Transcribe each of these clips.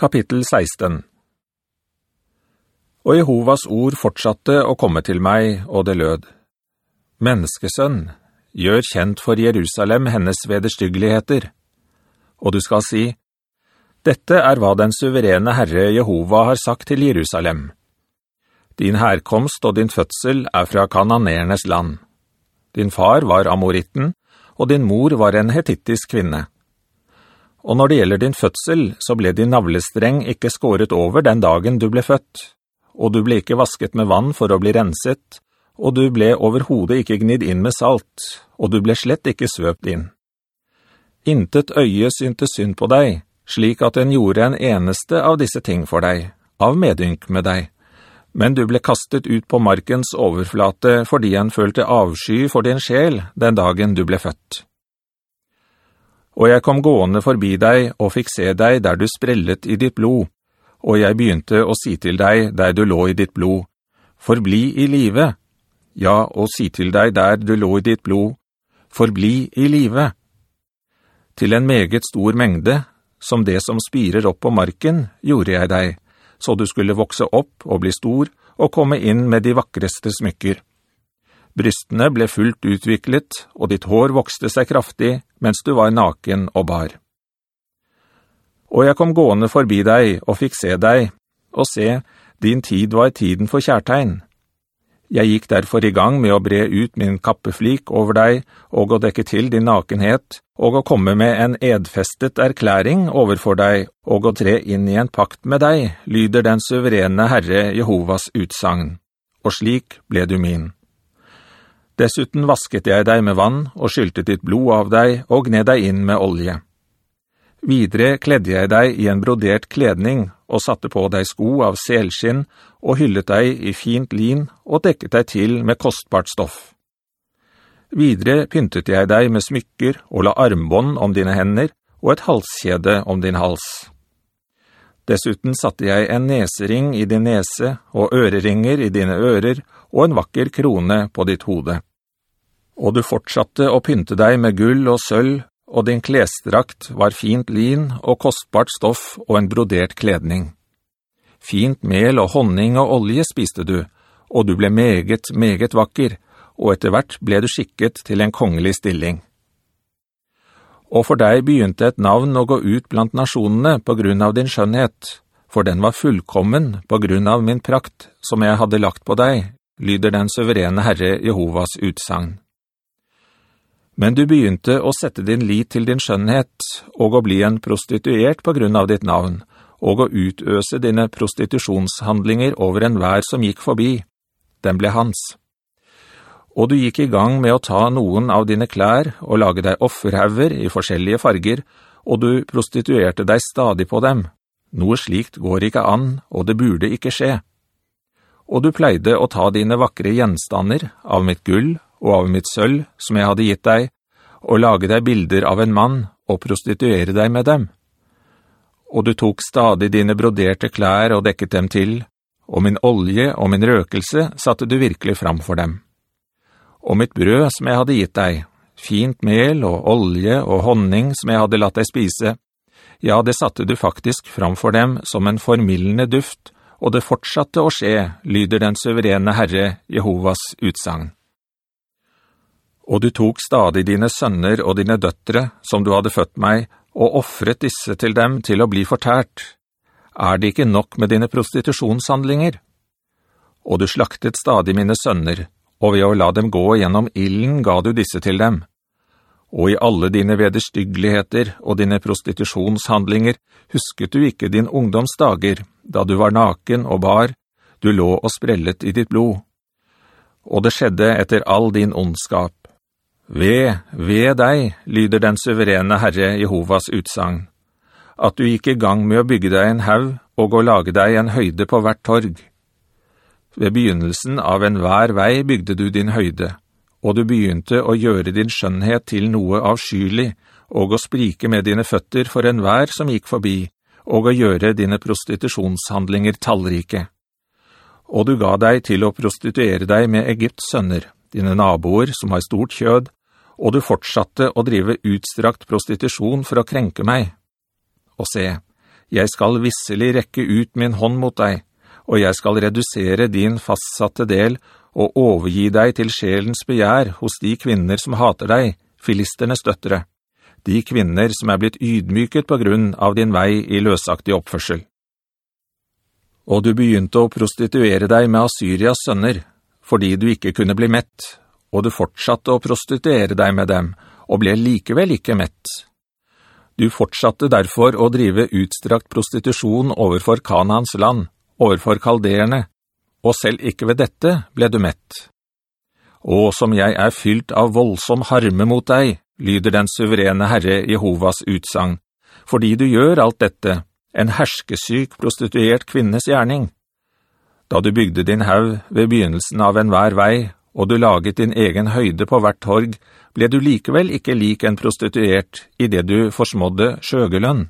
Kapittel 16 Og Jehovas ord fortsatte å komme til meg, og det lød. Menneskesønn, gjør kjent for Jerusalem hennes vederstyggeligheter. Og du skal si, «Dette er hva den suverene Herre Jehova har sagt til Jerusalem. Din herkomst og din fødsel er fra kananernes land. Din far var amoritten, og din mor var en hetittisk kvinne.» Og når det gjelder din fødsel, så ble din navlestreng ikke skåret over den dagen du ble født, og du ble ikke vasket med vann for å bli renset, og du ble overhodet ikke gnidd inn med salt, og du ble slett ikke svøpt inn. Intet øye syntes synd på deg, slik at den gjorde en eneste av disse ting for deg, av medynk med deg, men du ble kastet ut på markens overflate fordi han følte avsky for din sjel den dagen du ble født. Og jeg kom gående forbi deg og fikk se deg der du sprellet i ditt blod, og jeg begynte å si til deg der du lå i ditt blod, «Forbli i live!» Ja, og si til deg der du lå i ditt blod, «Forbli i live!» Til en meget stor mengde, som det som spirer opp på marken, gjorde jeg deg, så du skulle vokse opp og bli stor, og komme inn med de vakreste smykker. Brystene ble fullt utviklet, og ditt hår vokste seg kraftig, mens du var naken og bar. Og jeg kom gående forbi deg og fikk se deg, og se, din tid var tiden for kjærtegn. Jeg gikk derfor i gang med å bre ut min kappeflik over deg, og å dekke til din nakenhet, og å komme med en edfestet erklæring overfor deg, og å tre inn i en pakt med deg, lyder den suverene Herre Jehovas utsagn. Og slik ble du min. Dessuten vasket jeg deg med vann og skyldte ditt blod av deg og gned deg inn med olje. Videre kledde jeg deg i en brodert kledning og satte på deg sko av selskinn og hyllet deg i fint lin og dekket deg til med kostbart stoff. Videre pyntet jeg deg med smykker og la armbånd om dine hender og et halskjede om din hals. Dessuten satte jeg en nesering i din nese og øreringer i dine ører og en vakker krone på ditt hode og du fortsatte å pynte deg med gull og sølv, og din klesdrakt var fint lin og kostbart stoff og en brodert kledning. Fint mel og honning og olje spiste du, og du ble meget, meget vakker, og etter hvert ble du skikket til en kongelig stilling. Og for deg begynte et navn å gå ut blant nasjonene på grunn av din skjønnhet, for den var fullkommen på grunn av min prakt som jeg hadde lagt på deg, lyder den suverene Herre Jehovas utsagn. Men du begynte å sette din lit til din skjønnhet, og å bli en prostituert på grunn av ditt navn, og å utøse dine prostitusjonshandlinger over en vær som gikk forbi. Den ble hans. Og du gikk i gang med å ta noen av dine klær og lage deg offerhauger i forskjellige farger, og du prostituerte deg stadig på dem. Noe slikt går ikke an, og det burde ikke skje. Og du pleide å ta dine vakre gjenstander av mitt gull og av mitt sølv som jeg hadde gitt deg, og lage deg bilder av en mann og prostituere deg med dem. Og du tok stadig dine broderte klær og dekket dem til, og min olje og min røkelse satte du virkelig fram for dem. Og mitt brød som jeg hadde gitt deg, fint mel og olje og honning som jeg hadde latt deg spise, ja, det satte du faktisk fram for dem som en formillende duft, og det fortsatte å skje, lyder den suverene Herre Jehovas utsagn og du tok stadig dine sønner og dine døttere, som du hadde født meg, og offret disse til dem til å bli fortært. Er det ikke nok med dine prostitusjonshandlinger? Og du slaktet stadig mine sønner, og ved å la dem gå gjennom illen ga du disse til dem. Og i alle dine vederstyggeligheter og dine prostitusjonshandlinger husket du ikke din ungdomsdager, da du var naken og bar, du lå og sprellet i ditt blod. Og det skjedde etter all din ondskap ved, ved deg, lyder den suverene Herre Jehovas utsang, at du gikk i gang med å bygge deg en haug og å lage deg en høyde på hvert torg. Ved begynnelsen av en hver vei bygde du din høyde, og du begynte å gjøre din skjønnhet til noe avskyelig, og å sprike med dine føtter for en hver som gikk forbi, og å gjøre dine prostitusjonshandlinger tallrike. Og du ga deg til å prostituere deg med Egypts sønner, dine naboer som har stort kjød, og du fortsatte å drive utstrakt prostitusjon for å krenke meg. Og se, Jeg skal visselig rekke ut min hånd mot deg, og jeg skal redusere din fastsatte del og overgi deg til sjelens begjær hos de kvinner som hater deg, filisternes døttere, de kvinner som er blitt ydmyket på grunn av din vei i løsaktig oppførsel. Og du begynte å prostituere deg med Assyrias sønner, fordi du ikke kunne bli mett, og du fortsatte å prostituere deg med dem, og ble likevel ikke mett. Du fortsatte derfor å drive utstrakt prostitusjon overfor Kanans land, overfor kalderene, og selv ikke ved dette ble du mett. «Å som jeg er fylt av voldsom harme mot deg, lyder den suverene Herre Jehovas utsang, fordi du gjør alt dette, en herskesyk prostituert kvinnes gjerning. Da du bygde din haug ved begynnelsen av en hver vei, og du laget din egen høyde på hvert torg, ble du likevel ikke lik en prostituert i det du forsmådde sjøgelønn.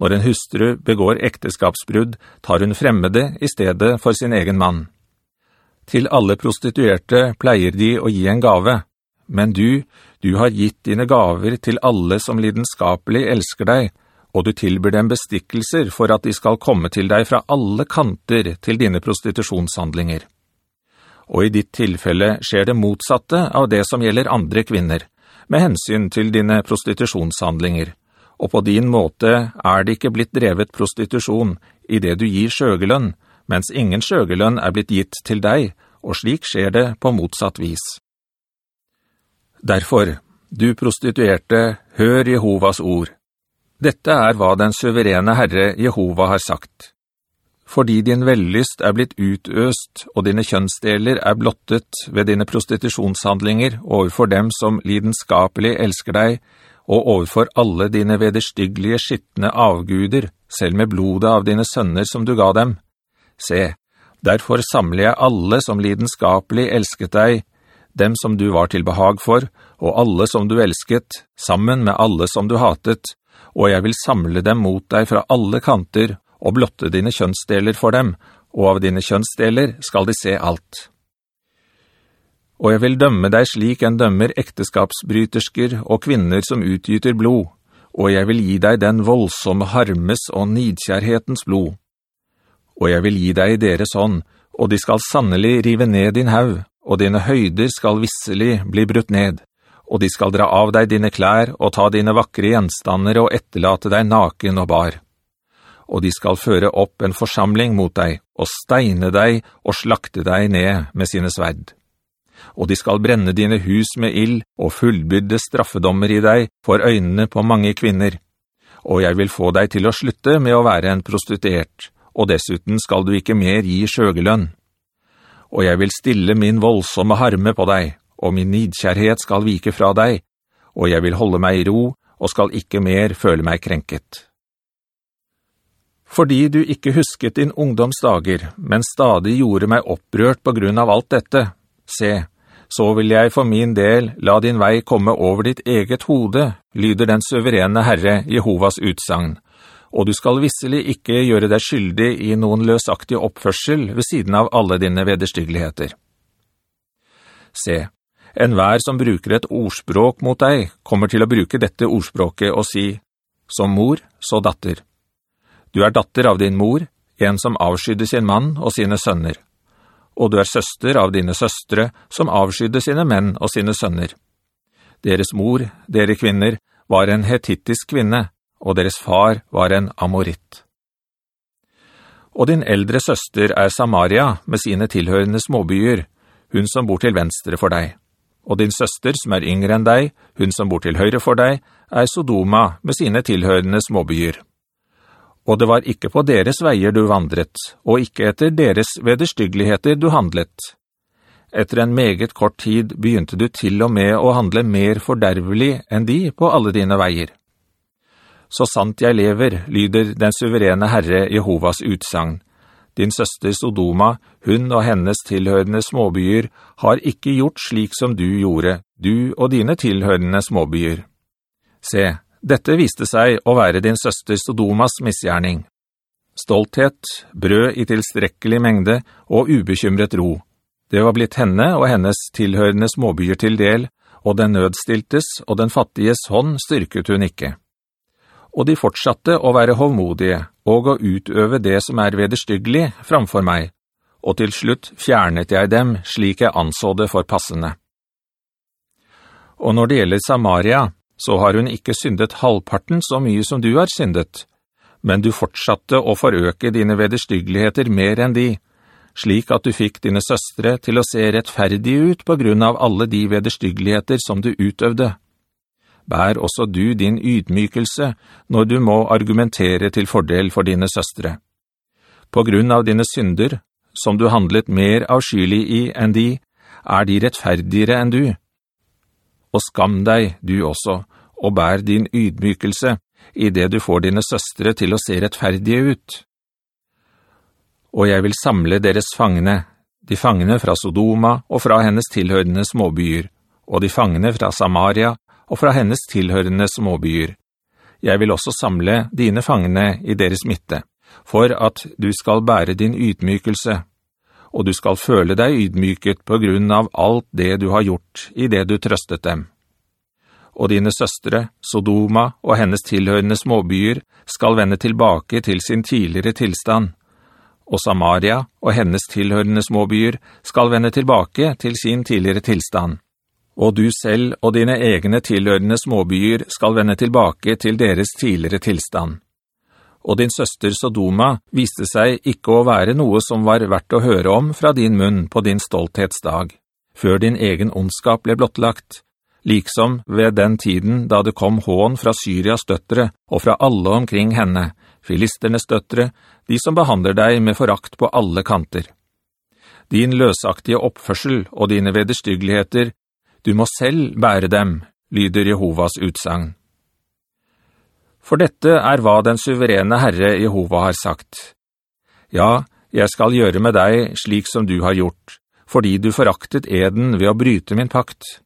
Når en hustru begår ekteskapsbrudd, tar hun fremmede i stedet for sin egen mann. Til alle prostituerte pleier de å gi en gave, men du, du har gitt dine gaver til alle som lidenskapelig elsker deg, og du tilbyr dem bestikkelser for at de skal komme til deg fra alle kanter til dine prostitusjonshandlinger. Og i ditt tilfelle skjer det motsatte av det som gjelder andre kvinner, med hensyn til dine prostitusjonshandlinger, og på din måte er det ikke blitt drevet prostitusjon i det du gir sjøgelønn, mens ingen sjøgelønn er blitt gitt til deg, og slik skjer det på motsatt vis. Derfor, du prostituerte, hør Jehovas ord. Dette er hva den suverene Herre Jehova har sagt. Fordi din vellyst er blitt utøst, og dine kjønnsdeler er blottet ved dine prostitusjonshandlinger overfor dem som lidenskapelig elsker deg, og overfor alle dine vederstyggelige skittende avguder, selv med blodet av dine sønner som du ga dem. Se, derfor samler jeg alle som lidenskapelig elsket deg, dem som du var til behag for, og alle som du elsket, sammen med alle som du hatet, og jeg vil samle dem mot deg fra alle kanter, og blotte dine kjønnsdeler for dem, og av dine kjønnsdeler skal de se alt.» og jeg vil dømme deg slik en dømmer ekteskapsbrytersker og kvinner som utgyter blod, og jeg vil gi deg den voldsomme harmes og nidkjærhetens blod. Og jeg vil gi deg deres hånd, og de skal sannelig rive ned din haug, og dine høyder skal visselig bli brutt ned, og de skal dra av deg dine klær og ta dine vakre gjenstander og etterlate deg naken og bar. Og de skal føre opp en forsamling mot deg, og steine deg og slakte deg ned med sine sverd og de skal brenne dine hus med ill og fullbydde straffedommer i deg for øynene på mange kvinner. Og jeg vil få deg til å slutte med å være en prostituert, og dessuten skal du ikke mer gi sjøgelønn. Og jeg vil stille min voldsomme harme på deg, og min nidkjærhet skal vike fra deg, og jeg vil holde meg i ro, og skal ikke mer føle meg krenket. Fordi du ikke husket din ungdomsdager, men stadig gjorde meg opprørt på grunn av alt dette, se, så vil jeg for min del la din vei komme over ditt eget hode, lyder den suverene Herre Jehovas utsagn, og du skal visselig ikke gjøre deg skyldig i noen løsaktig oppførsel ved siden av alle dine vederstyggeligheter. Se, en hver som bruker et ordspråk mot deg, kommer til å bruke dette ordspråket og si, som mor, så datter. Du er datter av din mor, en som avskydde sin mann og sine sønner og du er søster av dine søstre, som avskydde sine menn og sine sønner. Deres mor, dere kvinner, var en hetittisk kvinne, og deres far var en amoritt. Og din eldre søster er Samaria med sine tilhørende småbyer, hun som bor til venstre for deg. Og din søster som er yngre enn deg, hun som bor til høyre for deg, er Sodoma med sine tilhørende småbyer og det var ikke på deres veier du vandret, og ikke etter deres vederstyggeligheter du handlet. Etter en meget kort tid begynte du til og med å handle mer fordervelig enn de på alle dine veier. Så sant jeg lever, lyder den suverene Herre Jehovas utsagn. Din søster Sodoma, hun og hennes tilhørende småbyer, har ikke gjort slik som du gjorde, du og dine tilhørende småbyer. Se, dette viste seg å være din søster Sodomas misgjerning. Stolthet, brød i tilstrekkelig mengde og ubekymret ro. Det var blitt henne og hennes tilhørende småbyer til del, og den nødstiltes og den fattiges hånd styrket hun ikke. Og de fortsatte å være hovmodige og å utøve det som er vederstyggelig framfor meg, og til slutt fjernet jeg dem slik jeg anså det for passende. Og når det gjelder Samaria, så har hun ikke syndet halvparten så mye som du har syndet, men du fortsatte å forøke dine vederstyggeligheter mer enn de, slik at du fikk dine søstre til å se rettferdig ut på grunn av alle de vederstyggeligheter som du utøvde. Bær også du din ydmykelse når du må argumentere til fordel for dine søstre. På grunn av dine synder, som du handlet mer avskyelig i enn de, er de rettferdigere enn du. Og skam deg, du også, og bær din ydmykelse, i det du får dine søstre til å se rettferdige ut. Og jeg vil samle deres fangene, de fangene fra Sodoma og fra hennes tilhørende småbyer, og de fangene fra Samaria og fra hennes tilhørende småbyer. Jeg vil også samle dine fangene i deres midte, for at du skal bære din ydmykelse, og du skal føle deg ydmyket på grunn av alt det du har gjort i det du trøstet dem og dine søstre, Sodoma og hennes tilhørende småbyer, skal vende tilbake til sin tidligere tilstand, og Samaria og hennes tilhørende småbyer skal vende tilbake til sin tidligere tilstand. Og du selv og dine egne tilhørende småbyer skal vende tilbake til deres tidligere tilstand. Og din søster Sodoma viste seg ikke å være noe som var verdt å høre om fra din munn på din stolthetsdag, før din egen ondskap ble blottlagt, liksom ved den tiden da det kom hån fra Syrias døttere og fra alle omkring henne, filisternes døttere, de som behandler deg med forakt på alle kanter. Din løsaktige oppførsel og dine vederstyggeligheter, du må selv bære dem, lyder Jehovas utsang. For dette er hva den suverene Herre Jehova har sagt. Ja, jeg skal gjøre med deg slik som du har gjort, fordi du foraktet eden ved å bryte min pakt.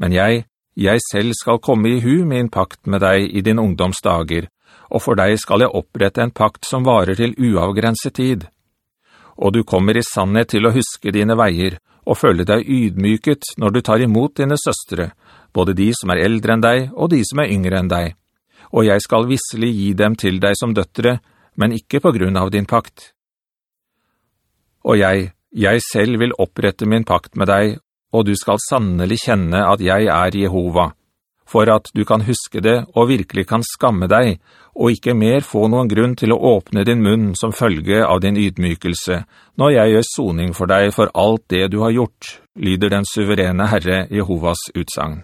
Men jeg, jeg selv skal komme i hu min pakt med deg i din ungdomsdager, og for deg skal jeg opprette en pakt som varer til uavgrenset tid. Og du kommer i sannhet til å huske dine veier, og føle deg ydmyket når du tar imot dine søstre, både de som er eldre enn deg og de som er yngre enn deg. Og jeg skal visselig gi dem til deg som døttere, men ikke på grunn av din pakt. Og jeg, jeg selv vil opprette min pakt med deg, og du skal sannelig kjenne at jeg er Jehova, for at du kan huske det og virkelig kan skamme deg, og ikke mer få noen grunn til å åpne din munn som følge av din ydmykelse, når jeg gjør soning for deg for alt det du har gjort, lyder den suverene Herre Jehovas utsang.